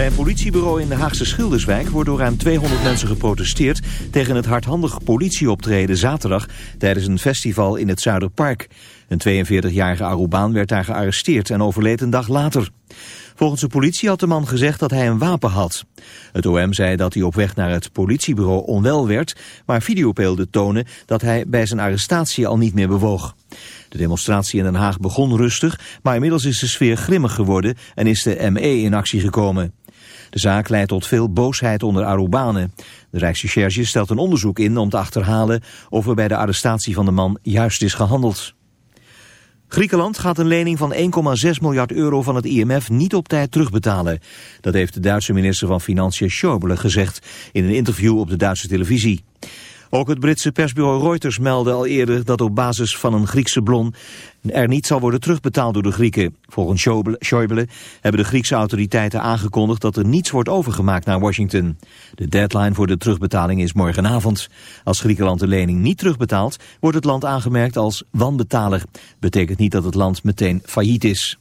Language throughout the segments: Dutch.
Bij een politiebureau in de Haagse Schilderswijk wordt door ruim 200 mensen geprotesteerd tegen het hardhandig politieoptreden zaterdag tijdens een festival in het Zuiderpark. Een 42-jarige Arubaan werd daar gearresteerd en overleed een dag later. Volgens de politie had de man gezegd dat hij een wapen had. Het OM zei dat hij op weg naar het politiebureau onwel werd, maar videobeelden tonen dat hij bij zijn arrestatie al niet meer bewoog. De demonstratie in Den Haag begon rustig, maar inmiddels is de sfeer grimmig geworden en is de ME in actie gekomen. De zaak leidt tot veel boosheid onder Arubanen. De Rijksrecherche stelt een onderzoek in om te achterhalen of er bij de arrestatie van de man juist is gehandeld. Griekenland gaat een lening van 1,6 miljard euro van het IMF niet op tijd terugbetalen. Dat heeft de Duitse minister van Financiën Schäuble gezegd in een interview op de Duitse televisie. Ook het Britse persbureau Reuters meldde al eerder dat op basis van een Griekse bron er niet zal worden terugbetaald door de Grieken. Volgens Schäuble hebben de Griekse autoriteiten aangekondigd dat er niets wordt overgemaakt naar Washington. De deadline voor de terugbetaling is morgenavond. Als Griekenland de lening niet terugbetaalt, wordt het land aangemerkt als wanbetaler. Betekent niet dat het land meteen failliet is.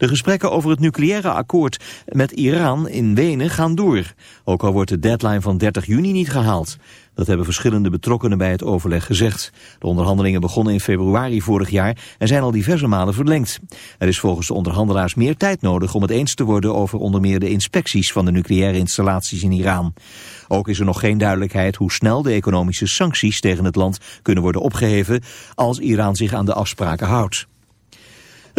De gesprekken over het nucleaire akkoord met Iran in Wenen gaan door. Ook al wordt de deadline van 30 juni niet gehaald. Dat hebben verschillende betrokkenen bij het overleg gezegd. De onderhandelingen begonnen in februari vorig jaar en zijn al diverse malen verlengd. Er is volgens de onderhandelaars meer tijd nodig om het eens te worden over onder meer de inspecties van de nucleaire installaties in Iran. Ook is er nog geen duidelijkheid hoe snel de economische sancties tegen het land kunnen worden opgeheven als Iran zich aan de afspraken houdt.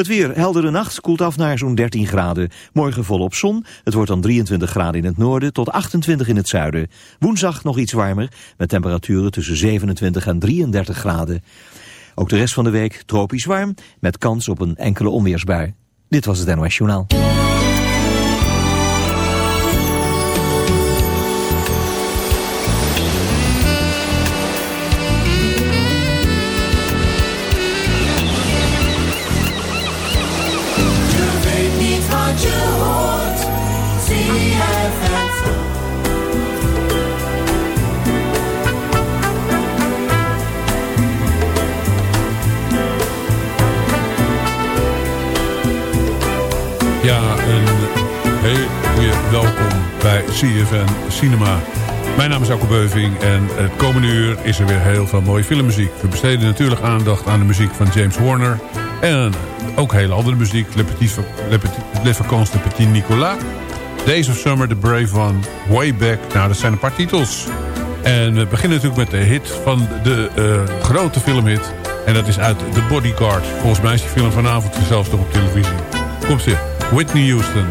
Het weer, heldere nacht, koelt af naar zo'n 13 graden. Morgen volop zon, het wordt dan 23 graden in het noorden tot 28 in het zuiden. Woensdag nog iets warmer, met temperaturen tussen 27 en 33 graden. Ook de rest van de week tropisch warm, met kans op een enkele onweersbui. Dit was het NOS Journaal. CFN Cinema. Mijn naam is Alko Beuving en het komende uur is er weer heel veel mooie filmmuziek. We besteden natuurlijk aandacht aan de muziek van James Horner... en ook hele andere muziek, Le Petit, Le Petit, Les Vacances de Petit Nicolas... Days of Summer, The Brave One, Way Back. Nou, dat zijn een paar titels. En we beginnen natuurlijk met de hit van de uh, grote filmhit. En dat is uit The Bodyguard. Volgens mij is die film vanavond zelfs nog op televisie. Komt ze, Whitney Houston.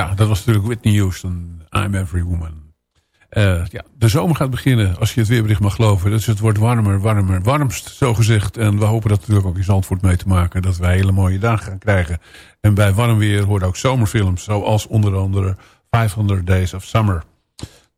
Ja, dat was natuurlijk Whitney Houston. I'm Every Woman. Uh, ja, de zomer gaat beginnen, als je het weerbericht mag geloven. Dus het wordt warmer, warmer, warmst, zo gezegd. En we hopen dat natuurlijk ook in Zandvoort mee te maken. Dat wij hele mooie dagen gaan krijgen. En bij warm weer horen ook zomerfilms. Zoals onder andere 500 Days of Summer.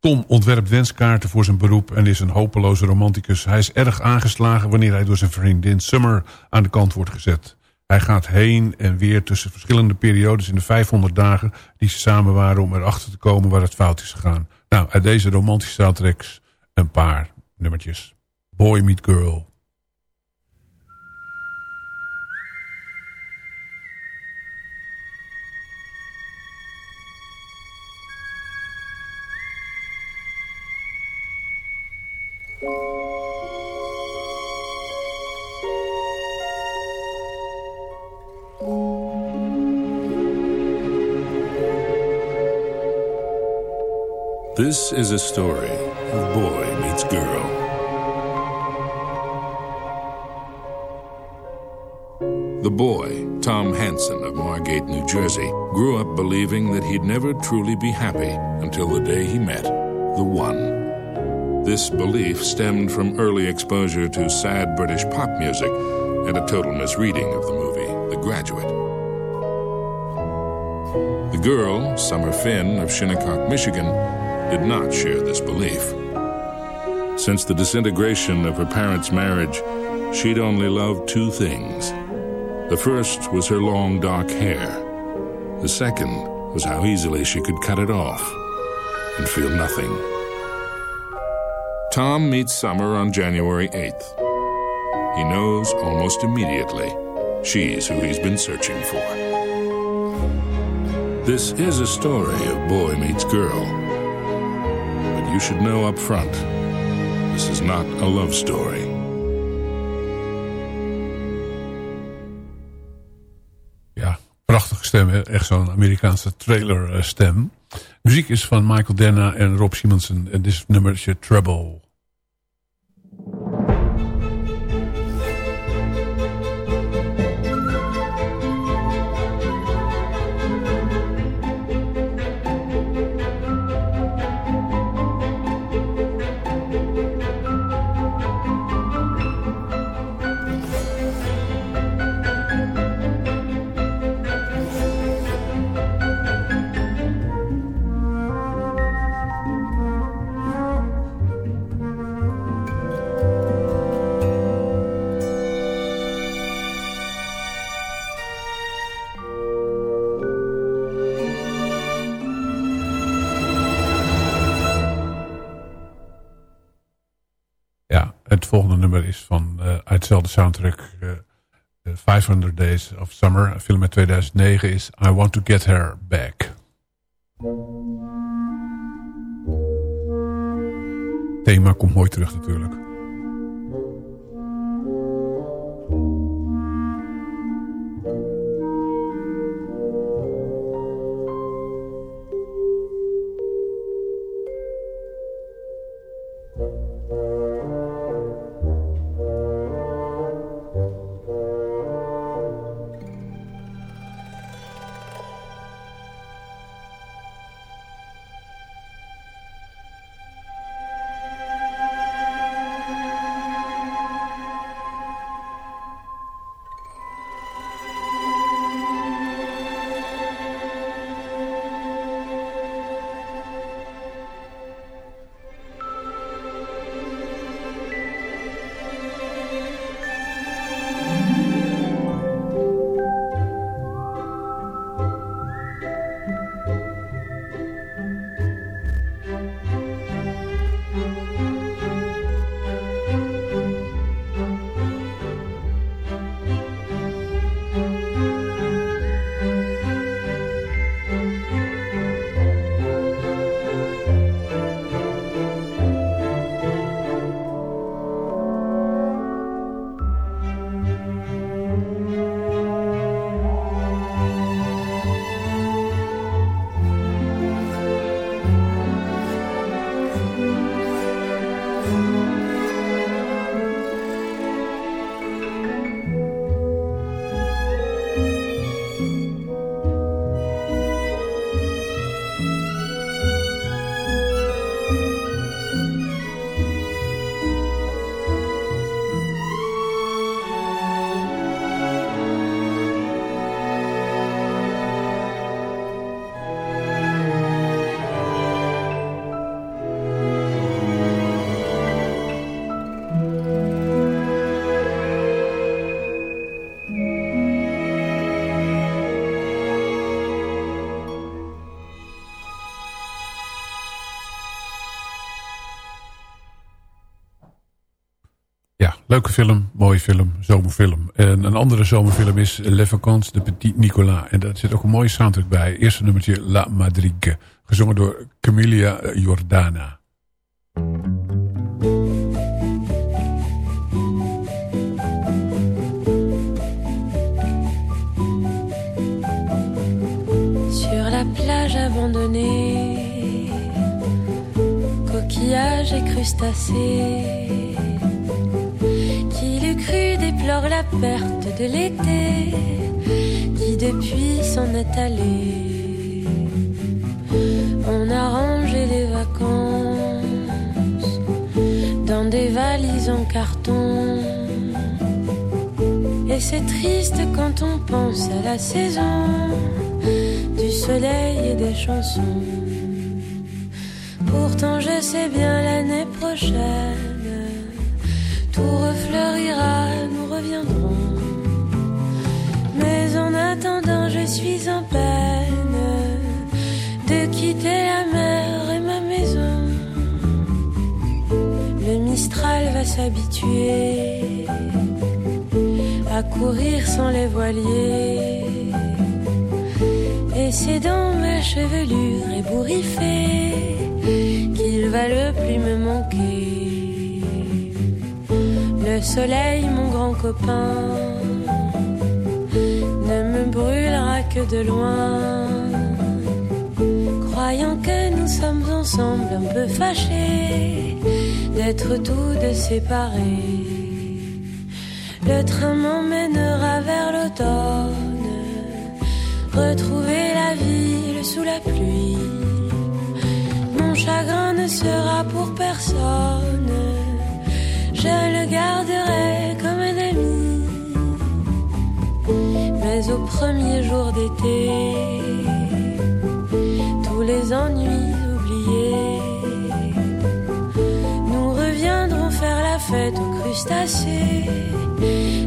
Tom ontwerpt wenskaarten voor zijn beroep en is een hopeloze romanticus. Hij is erg aangeslagen wanneer hij door zijn vriendin Summer aan de kant wordt gezet. Hij gaat heen en weer tussen verschillende periodes in de 500 dagen... die ze samen waren om erachter te komen waar het fout is gegaan. Nou, uit deze romantische soundtracks een paar nummertjes. Boy Meet Girl. This is a story of boy meets girl. The boy, Tom Hanson of Margate, New Jersey, grew up believing that he'd never truly be happy until the day he met the one. This belief stemmed from early exposure to sad British pop music and a total misreading of the movie, The Graduate. The girl, Summer Finn of Shinnecock, Michigan, did not share this belief. Since the disintegration of her parents' marriage, she'd only loved two things. The first was her long dark hair. The second was how easily she could cut it off and feel nothing. Tom meets Summer on January 8th. He knows almost immediately she's who he's been searching for. This is a story of boy meets girl you should know up front. This is not a love story. Ja, prachtige stem. Echt zo'n Amerikaanse trailer eh, stem. Muziek is van Michael Denna en Rob Simonsen. En dit is nummertje Trouble. Volgende nummer is van uh, uit dezelfde soundtrack. Uh, uh, 500 Days of Summer. Film uit 2009 is I Want To Get Her Back. Thema komt mooi terug natuurlijk. Leuke film, mooie film, zomerfilm. En een andere zomerfilm is Les Vacances de Petit Nicolas. En daar zit ook een mooie soundtrack bij. Eerste nummertje La Madrigue. Gezongen door Camilla Jordana. Sur la plage abandonnée, coquillages et crustacés, le déplore la perte de l'été, qui depuis s'en est allé. On a rangé les vacances dans des valises en carton. Et c'est triste quand on pense à la saison du soleil et des chansons. Pourtant je sais bien l'année prochaine, tout refleurira, Mais en attendant, je suis en peine de quitter la mer et ma maison. Le Mistral va s'habituer à courir sans les voiliers. Et c'est dans ma chevelure ébouriffée qu'il va le plus me manquer. Le soleil, mon grand copain, ne me brûlera que de loin. Croyant que nous sommes ensemble un peu fâchés d'être tous deux séparés. Le train m'emmènera vers l'automne, retrouver la ville sous la pluie. Mon chagrin ne sera pour personne, je le garderai comme un ami. Mais au premier jour d'été, tous les ennuis oubliés, nous reviendrons faire la fête aux crustacés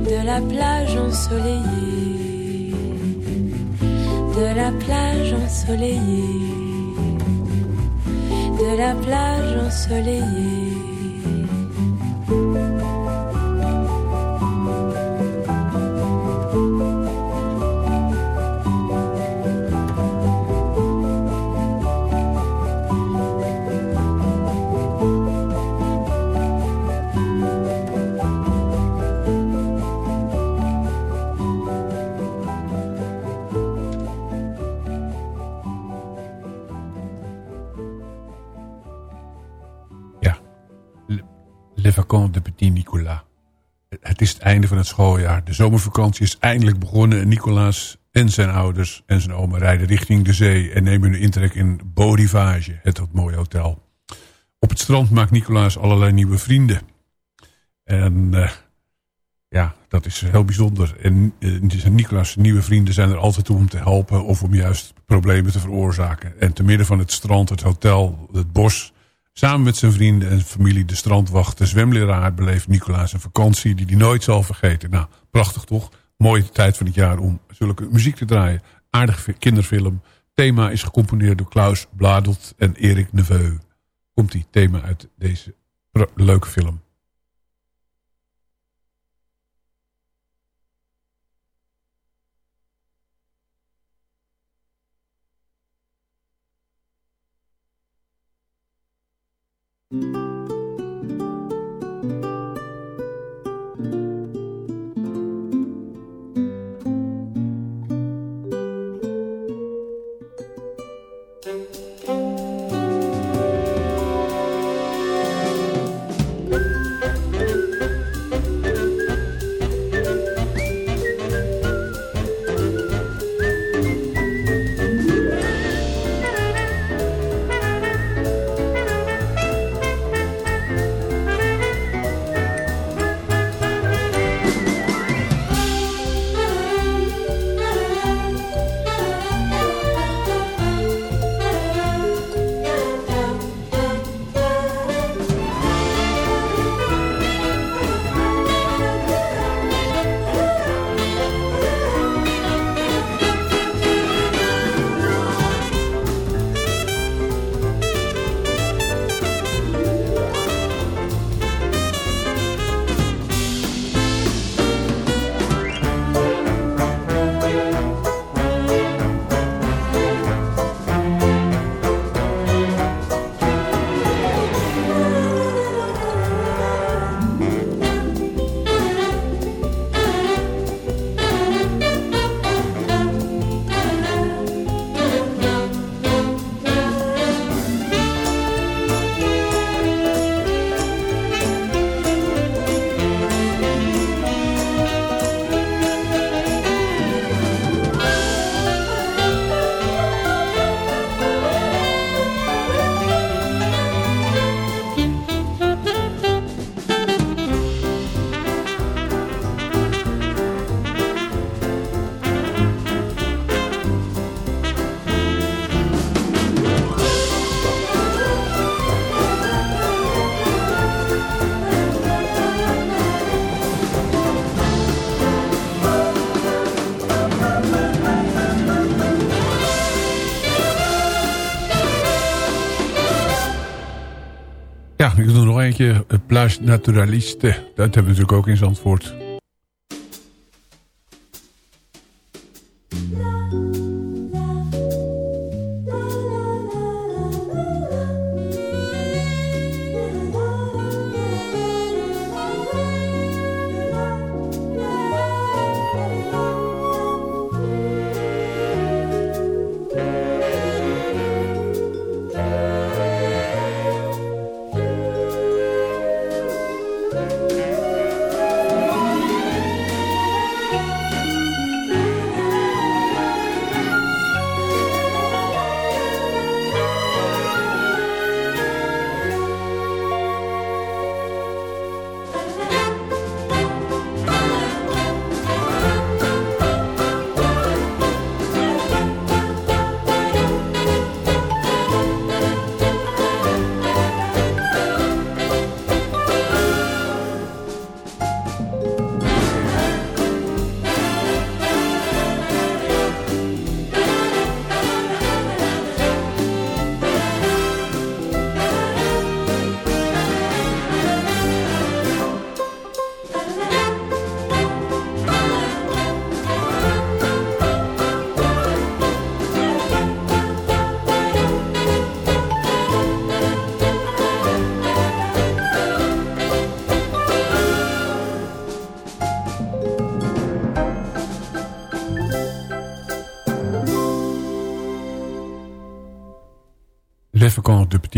de la plage ensoleillée, de la plage ensoleillée, de la plage ensoleillée. Einde van het schooljaar. De zomervakantie is eindelijk begonnen. En Nicolaas en zijn ouders en zijn oma rijden richting de zee... en nemen hun intrek in Beau Rivage, het mooie hotel. Op het strand maakt Nicolaas allerlei nieuwe vrienden. En eh, ja, dat is heel bijzonder. En uh, Nicolaas' nieuwe vrienden zijn er altijd om te helpen... of om juist problemen te veroorzaken. En te midden van het strand, het hotel, het bos... Samen met zijn vrienden en familie, de strandwacht, de zwemleraar... beleeft Nicolaas een vakantie die hij nooit zal vergeten. Nou, prachtig toch? Mooie tijd van het jaar om zulke muziek te draaien. Aardige kinderfilm. Thema is gecomponeerd door Klaus Bladelt en Erik Neveu. Komt die thema uit deze leuke film. Ik doe nog eentje. Plage Naturaliste. Dat hebben we natuurlijk ook in Zandvoort.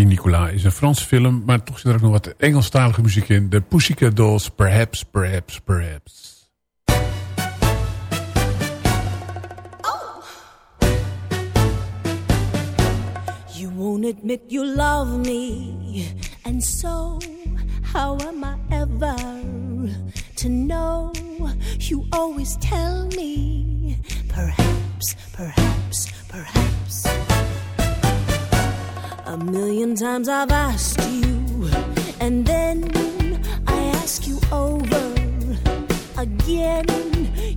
Nicolas is een Franse film, maar toch zit er ook nog wat Engelstalige muziek in. De Pussycat Dolls, Perhaps, Perhaps, Perhaps. Oh. You won't admit you love me, and so how am I ever to know? You always tell me, perhaps, perhaps, perhaps. A million times I've asked you, and then I ask you over again.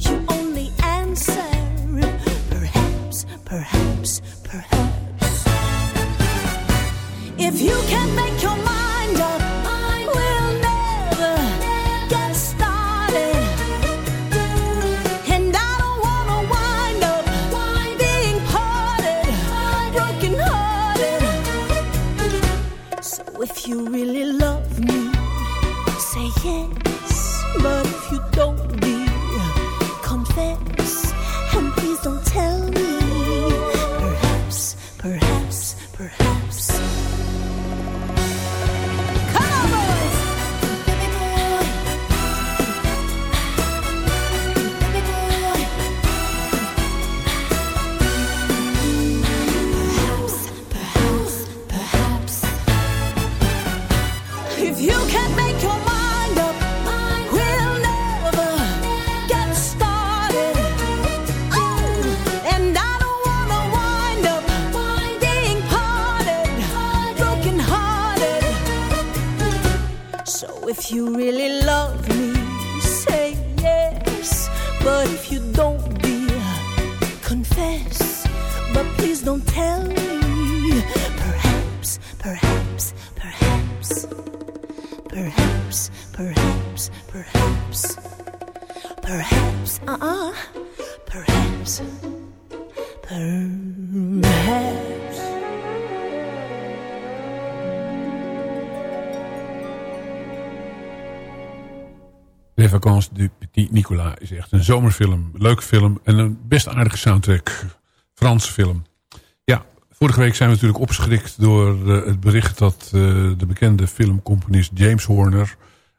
You only answer, perhaps, perhaps, perhaps. If you can make your mind you you really love me, say yes. But if you don't, dear, confess. But please don't tell me. Perhaps, perhaps, perhaps. Perhaps, perhaps, perhaps. Perhaps, uh uh. Perhaps. Perhaps. Vacances du Petit Nicolas is echt een zomerfilm. Leuke film en een best aardige soundtrack. Franse film. Ja, vorige week zijn we natuurlijk opgeschrikt door uh, het bericht dat uh, de bekende filmcomponist James Horner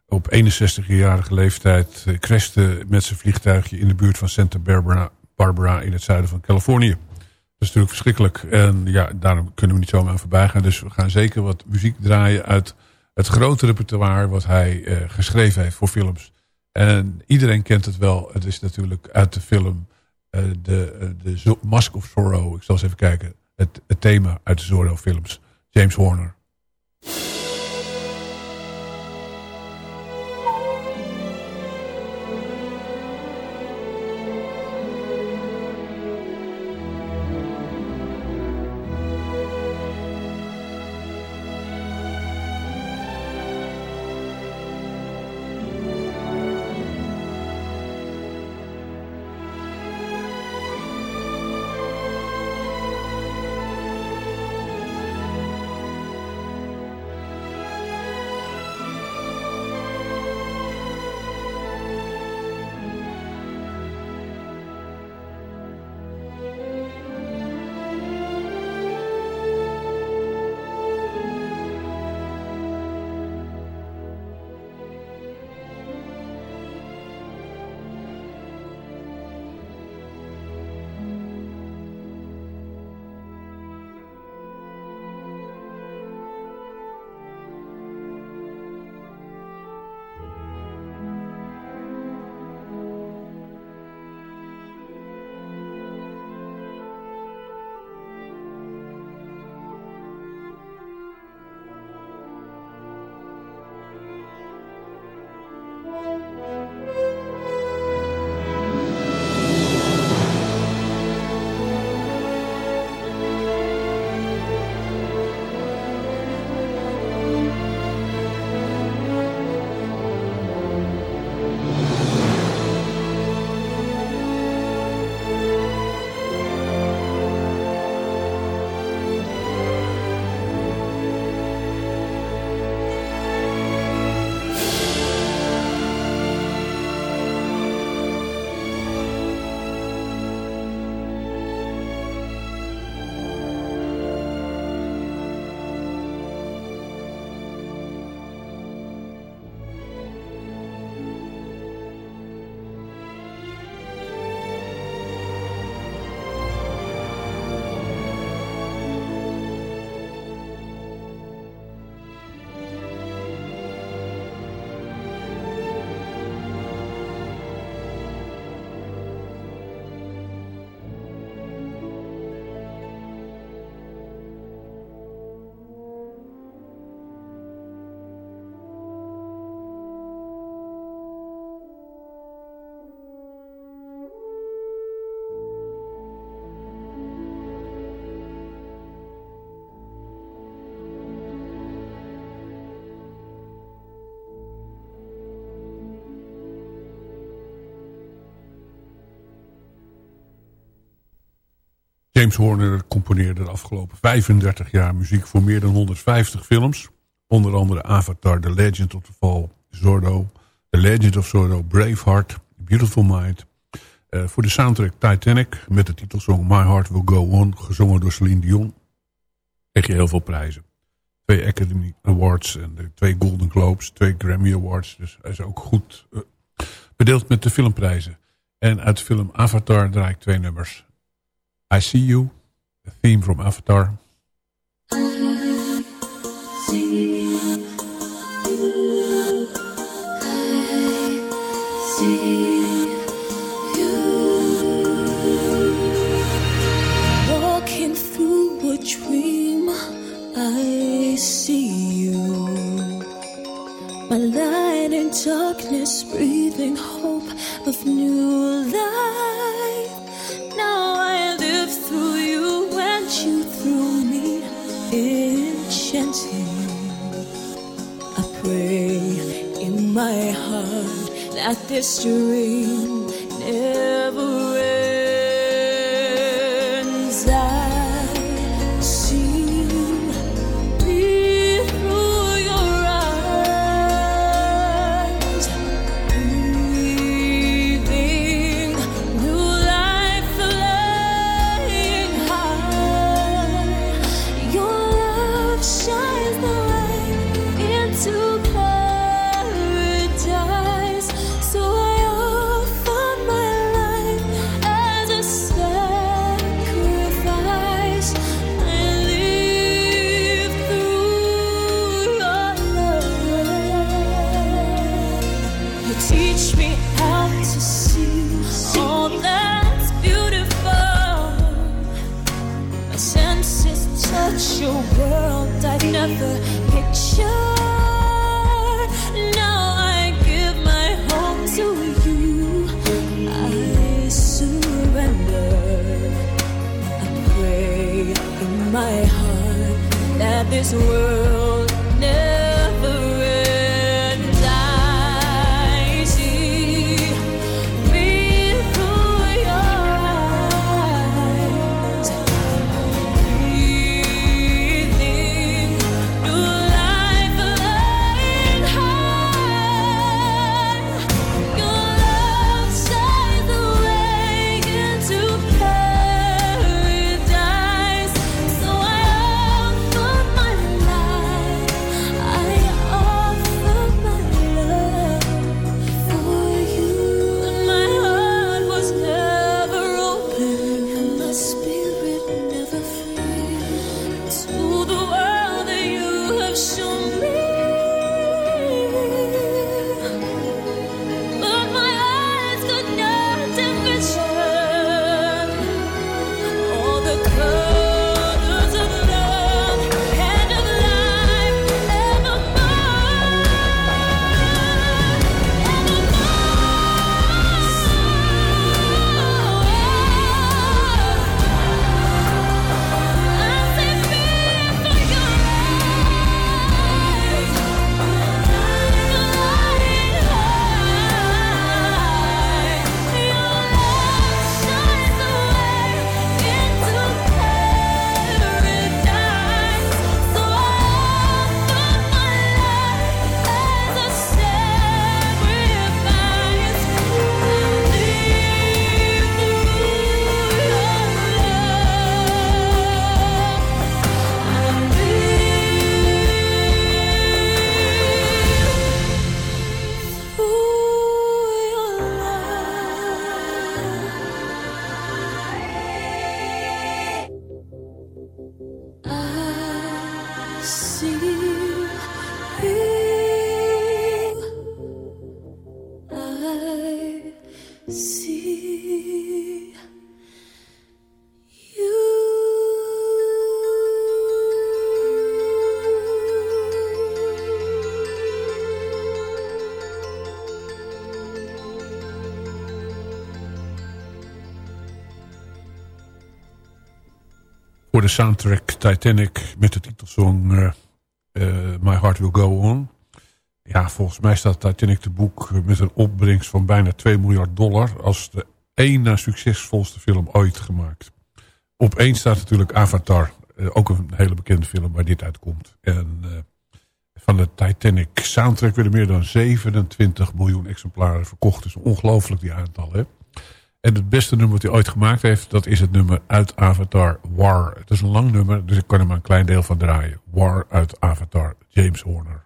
op 61-jarige leeftijd uh, met zijn vliegtuigje in de buurt van Santa Barbara, in het zuiden van Californië. Dat is natuurlijk verschrikkelijk en ja, daarom kunnen we niet zomaar voorbij gaan. Dus we gaan zeker wat muziek draaien uit het grote repertoire wat hij geschreven heeft voor films. En iedereen kent het wel. Het is natuurlijk uit de film uh, de, de Mask of Zorro. Ik zal eens even kijken. Het, het thema uit de Zorro films. James Horner. James Horner componeerde de afgelopen 35 jaar muziek voor meer dan 150 films. Onder andere Avatar, The Legend of the Fall, Zordo, The Legend of Zordo, Braveheart, Beautiful Mind. Uh, voor de soundtrack Titanic met de titelsong My Heart Will Go On, gezongen door Celine Dion, kreeg je heel veel prijzen. Twee Academy Awards en twee Golden Globes, twee Grammy Awards. Dus hij is ook goed uh, bedeeld met de filmprijzen. En uit de film Avatar draai ik twee nummers. I See You, the theme from Avatar. I see you. I see I see you. My light in darkness, breathing hope of new life. Enchanting. I pray in my heart that this dream never this world soundtrack Titanic met de titelsong uh, uh, My Heart Will Go On. Ja, volgens mij staat Titanic te boek met een opbrengst van bijna 2 miljard dollar... als de één na succesvolste film ooit gemaakt. op één staat natuurlijk Avatar. Uh, ook een hele bekende film waar dit uitkomt. En van de Titanic soundtrack werden meer dan 27 miljoen exemplaren verkocht. Dus ongelooflijk die aantallen. Hè? En het beste nummer wat hij ooit gemaakt heeft... dat is het nummer uit Avatar War. Het is een lang nummer, dus ik kan er maar een klein deel van draaien. War uit Avatar, James Horner.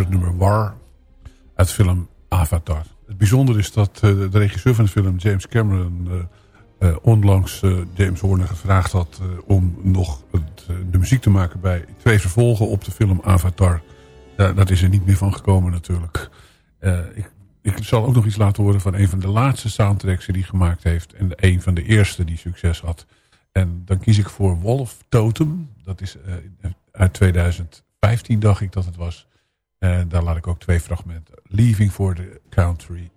Het nummer War uit film Avatar. Het bijzondere is dat uh, de regisseur van de film, James Cameron... Uh, uh, onlangs James Horner gevraagd had om nog het, de muziek te maken... bij twee vervolgen op de film Avatar. dat is er niet meer van gekomen natuurlijk. ik, ik zal ook nog iets laten horen van een van de laatste soundtracks die hij gemaakt heeft... en een van de eerste die succes had. En dan kies ik voor Wolf Totem. Dat is uit 2015, dacht ik dat het was... En daar laat ik ook twee fragmenten. Leaving for the Country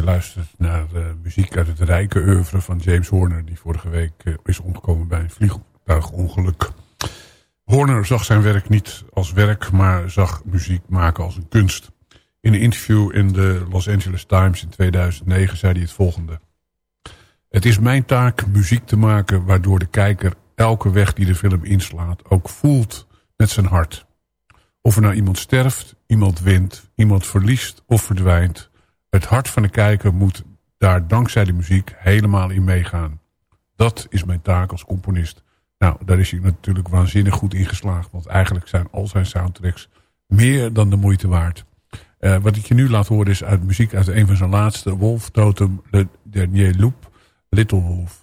Je luistert naar de muziek uit het rijke oeuvre van James Horner... die vorige week eh, is omgekomen bij een vliegtuigongeluk. Horner zag zijn werk niet als werk, maar zag muziek maken als een kunst. In een interview in de Los Angeles Times in 2009 zei hij het volgende. Het is mijn taak muziek te maken waardoor de kijker elke weg die de film inslaat ook voelt met zijn hart. Of er nou iemand sterft, iemand wint, iemand verliest of verdwijnt. Het hart van de kijker moet daar dankzij de muziek helemaal in meegaan. Dat is mijn taak als componist. Nou, daar is hij natuurlijk waanzinnig goed in geslaagd. Want eigenlijk zijn al zijn soundtracks meer dan de moeite waard. Uh, wat ik je nu laat horen is uit muziek uit een van zijn laatste. Wolf Totem, Le Dernier Loop, Little Wolf.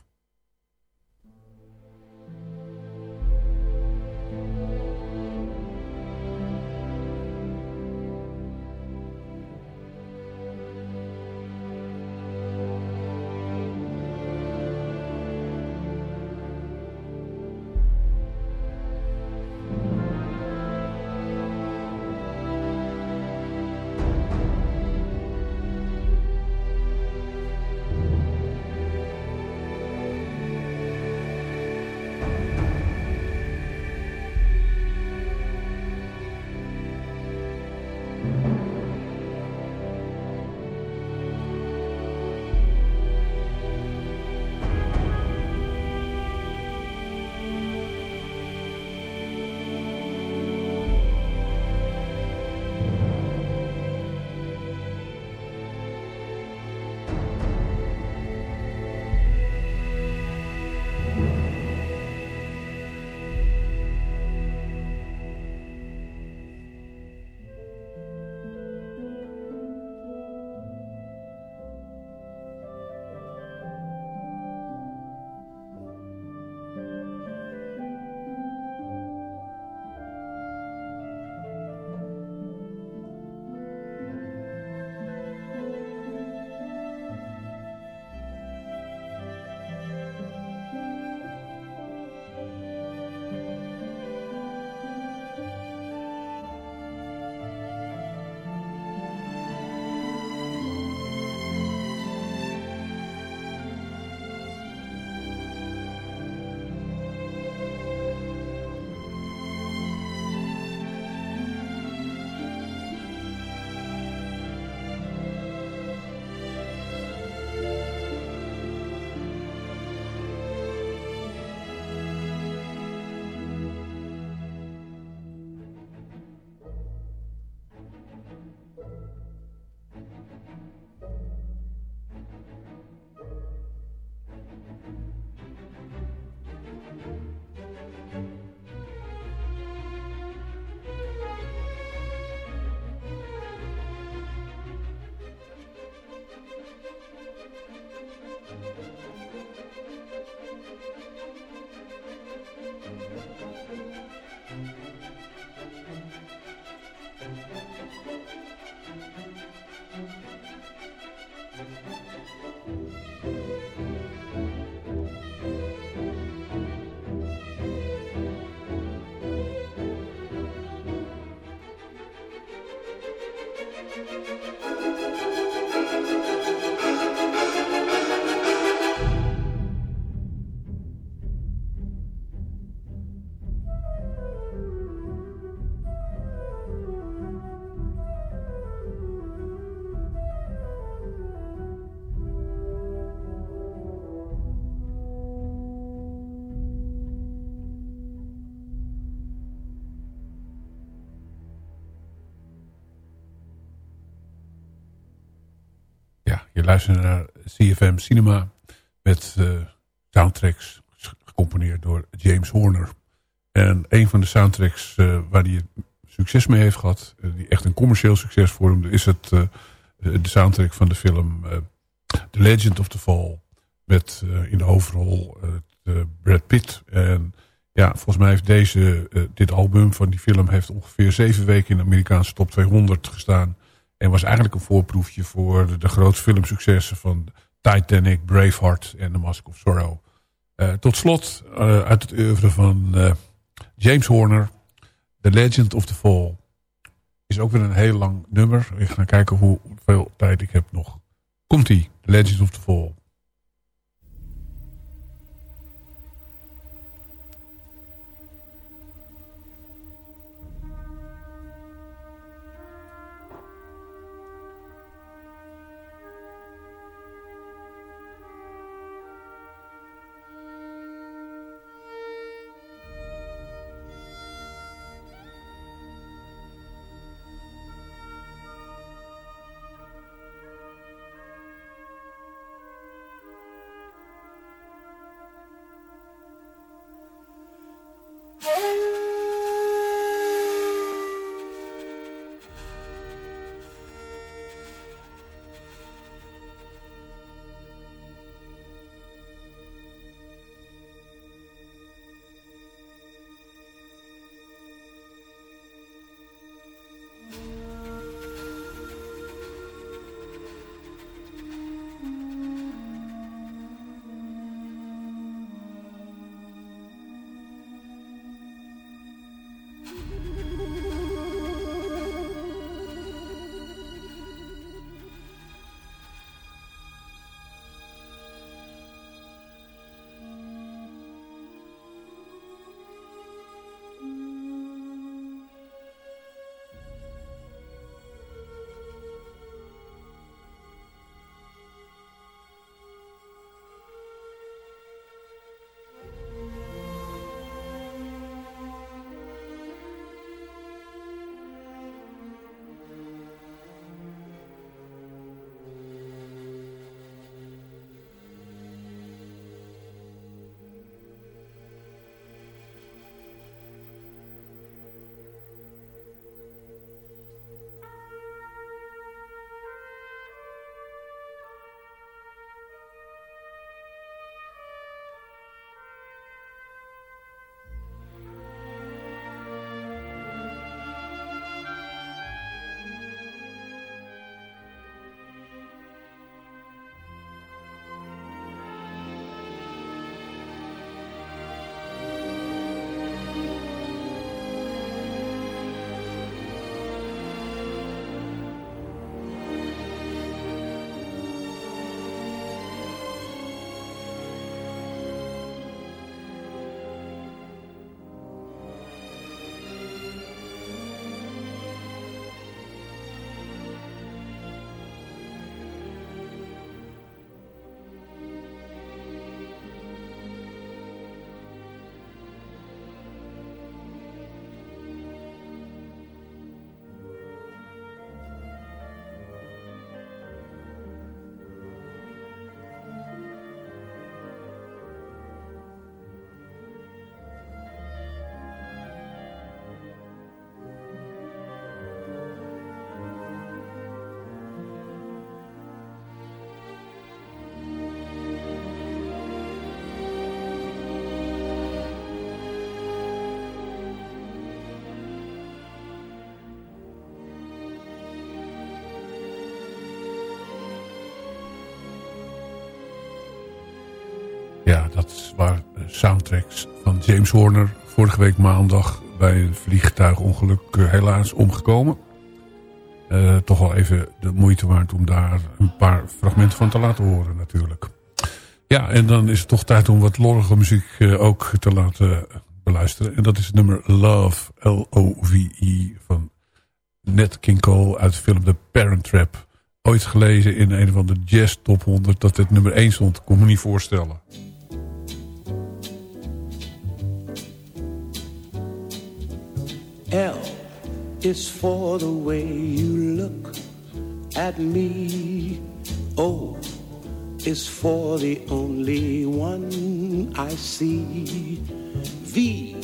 Thank you. Luisteren naar CFM Cinema met uh, soundtracks gecomponeerd door James Horner. En een van de soundtracks uh, waar hij succes mee heeft gehad, uh, die echt een commercieel succes vormde, is het, de soundtrack van de film The Legend of the Fall. Met in de hoofdrol Brad Pitt. En ja, volgens mij heeft deze, dit album van die film heeft ongeveer zeven weken in de Amerikaanse top 200 gestaan. En was eigenlijk een voorproefje voor de, grote filmsuccessen van Titanic, Braveheart en The Mask of Sorrow. Uh, tot slot uh, uit het oeuvre van uh, James Horner, The Legend of the Fall. Is ook weer een heel lang nummer. Ik ga kijken hoeveel tijd ik heb nog. Komt-ie, Legends of the Fall. Ja, dat waren soundtracks van James Horner. Vorige week maandag bij een vliegtuigongeluk uh, helaas omgekomen. Uh, toch wel even de moeite waard om daar een paar fragmenten van te laten horen natuurlijk. Ja, en dan is het toch tijd om wat lorrige muziek uh, ook te laten beluisteren. En dat is het nummer Love, L-O-V-E, van Nat King Cole uit de film The Parent Trap. Ooit gelezen in een van de jazz top 100 dat het nummer 1 stond. Kon me niet voorstellen. Is for the way you look at me. O is for the only one I see. V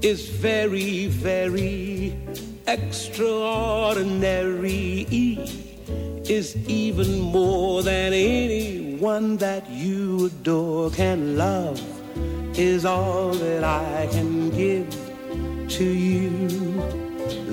is very, very extraordinary. E is even more than anyone that you adore can love is all that I can give to you.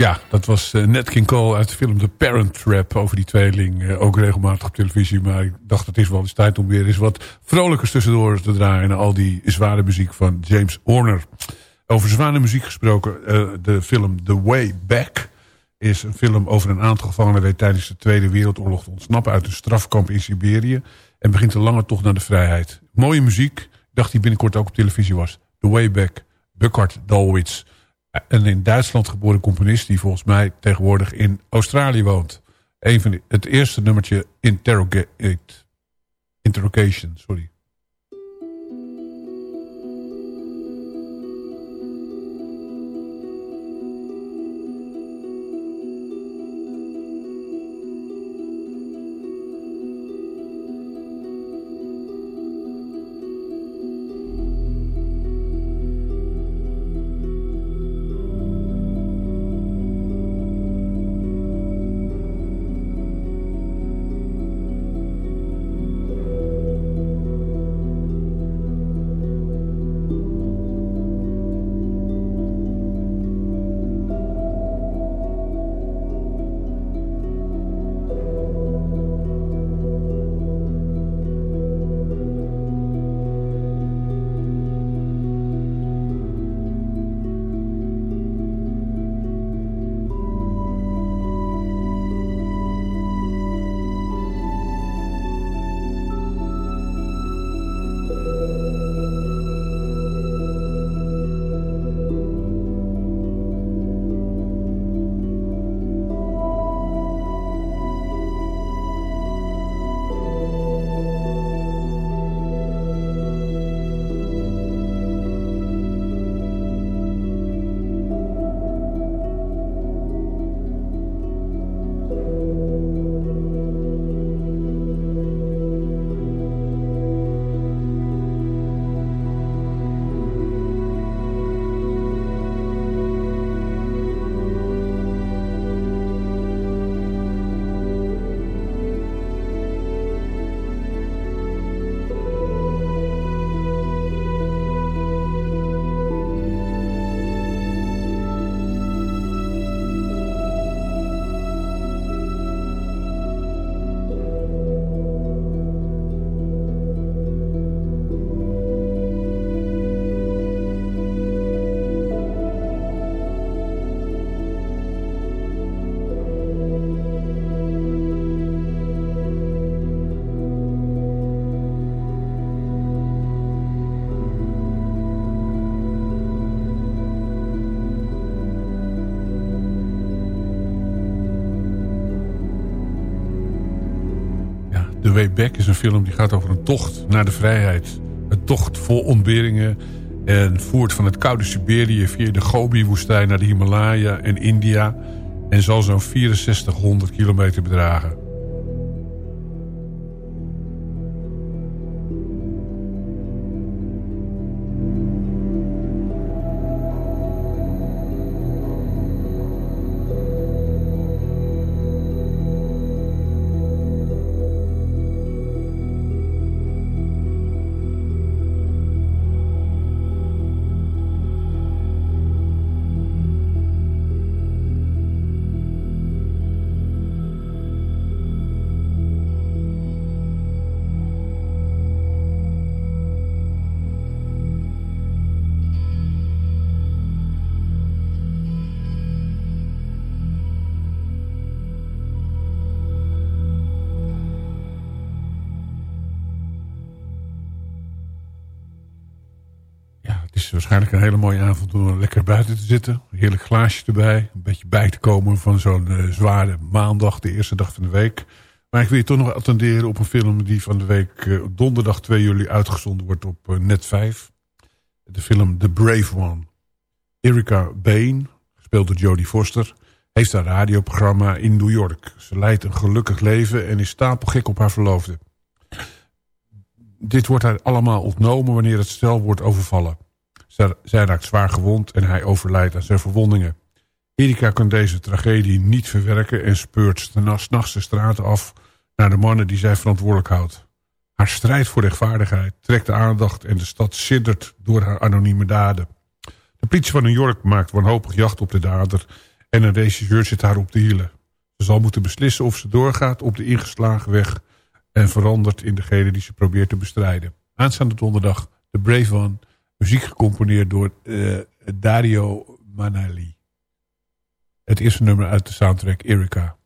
Ja, dat was uh, Nat King Cole uit de film The Parent Trap over die tweeling. Uh, ook regelmatig op televisie. Maar ik dacht het is wel eens tijd om weer eens wat vrolijkers tussendoor te draaien. En al die zware muziek van James Horner. Over zware muziek gesproken. Uh, de film The Way Back is een film over een aantal gevangenen... die tijdens de Tweede Wereldoorlog ontsnappen uit een strafkamp in Siberië. En begint een lange tocht naar de vrijheid. Mooie muziek. Dacht die binnenkort ook op televisie was. The Way Back. Buckard Dalwitz een in Duitsland geboren componist... die volgens mij tegenwoordig in Australië woont. Een van het eerste nummertje Interrogate, Interrogation, sorry. Way Back is een film die gaat over een tocht naar de vrijheid. Een tocht vol ontberingen en voert van het koude Siberië via de Gobi-woestijn naar de Himalaya en India... en zal zo'n 6400 kilometer bedragen. Waarschijnlijk een hele mooie avond om lekker buiten te zitten. Heerlijk glaasje erbij. Een beetje bij te komen van zo'n uh, zware maandag, de eerste dag van de week. Maar ik wil je toch nog attenderen op een film die van de week uh, donderdag 2 juli uitgezonden wordt op uh, Net 5. De film The Brave One. Erika Bain, gespeeld door Jodie Foster, heeft een radioprogramma in New York. Ze leidt een gelukkig leven en is stapelgek op haar verloofde dit wordt haar allemaal ontnomen wanneer het stel wordt overvallen. Zij raakt zwaar gewond en hij overlijdt aan zijn verwondingen. Erika kan deze tragedie niet verwerken en speurt s'nachts de straten af naar de mannen die zij verantwoordelijk houdt. Haar strijd voor rechtvaardigheid trekt de aandacht en de stad siddert door haar anonieme daden. De politie van New York maakt wanhopig jacht op de dader en een regisseur zit haar op de hielen. Ze zal moeten beslissen of ze doorgaat op de ingeslagen weg en verandert in degene die ze probeert te bestrijden. Aanstaande donderdag The Brave One, muziek gecomponeerd door uh, Dario Manali. Het eerste nummer uit de soundtrack Erika.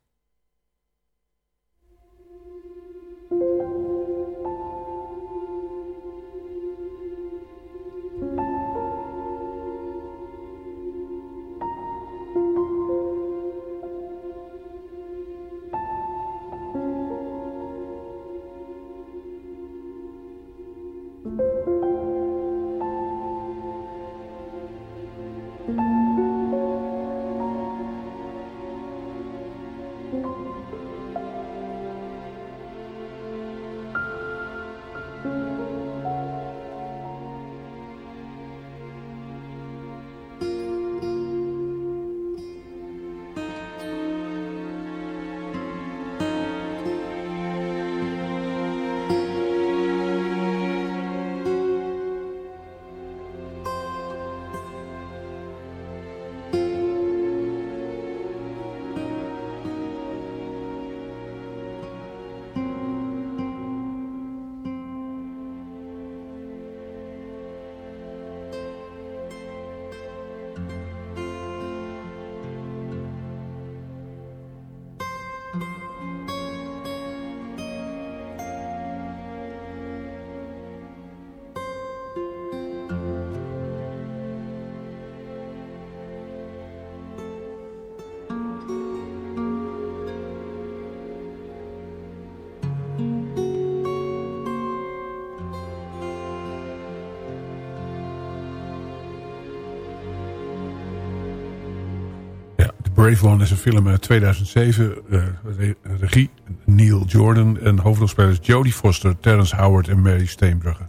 Brave One is een film uit 2007. Uh, eh, regie Neil Jordan en hoofdrolspelers Jodie Foster, Terrence Howard en Mary Steenbrugge.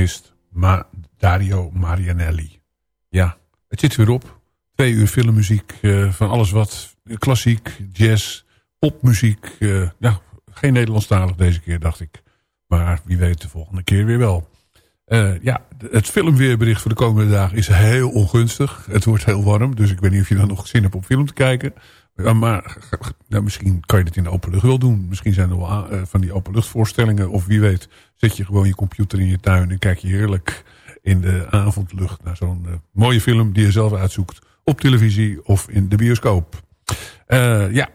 Componist Ma Dario Marianelli. Ja, het zit weer op. Twee uur filmmuziek uh, van alles wat klassiek, jazz, popmuziek. Uh, ja, geen Nederlandstalig deze keer, dacht ik. Maar wie weet de volgende keer weer wel. Uh, ja, het filmweerbericht voor de komende dagen is heel ongunstig. Het wordt heel warm, dus ik weet niet of je dan nog zin hebt om film te kijken. Maar nou, misschien kan je het in de open lucht wel doen. Misschien zijn er wel uh, van die openluchtvoorstellingen. Of wie weet, zet je gewoon je computer in je tuin... en kijk je heerlijk in de avondlucht naar zo'n uh, mooie film... die je zelf uitzoekt op televisie of in de bioscoop. ja,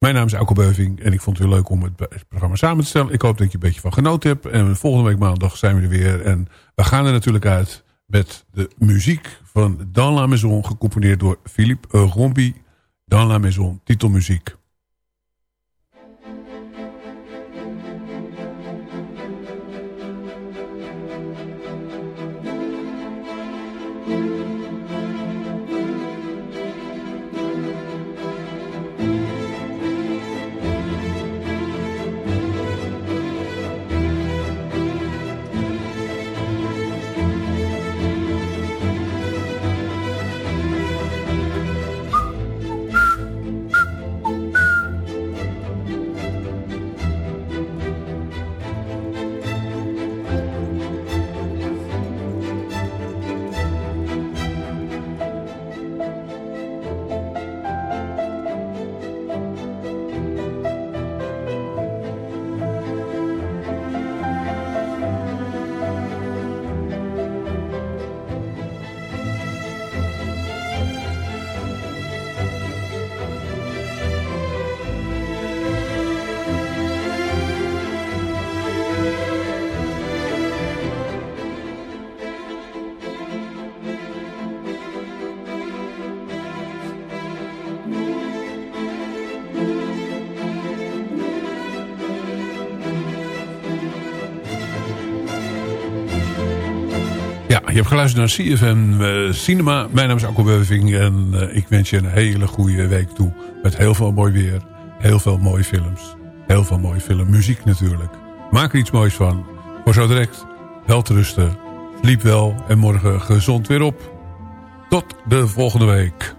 mijn naam is Alko Beuving en ik vond het weer leuk om het programma samen te stellen. Ik hoop dat je een beetje van genoten hebt. En volgende week maandag zijn we er weer. En we gaan er natuurlijk uit met de muziek van Dans la Maison... gecomponeerd door Philippe Rombi. Dans la Maison, titelmuziek. Je hebt geluisterd naar CFM uh, Cinema. Mijn naam is Akko Beuving en uh, ik wens je een hele goede week toe. Met heel veel mooi weer, heel veel mooie films. Heel veel mooie filmmuziek natuurlijk. Maak er iets moois van. Voor zo direct, wel te rusten. Sliep wel en morgen gezond weer op. Tot de volgende week.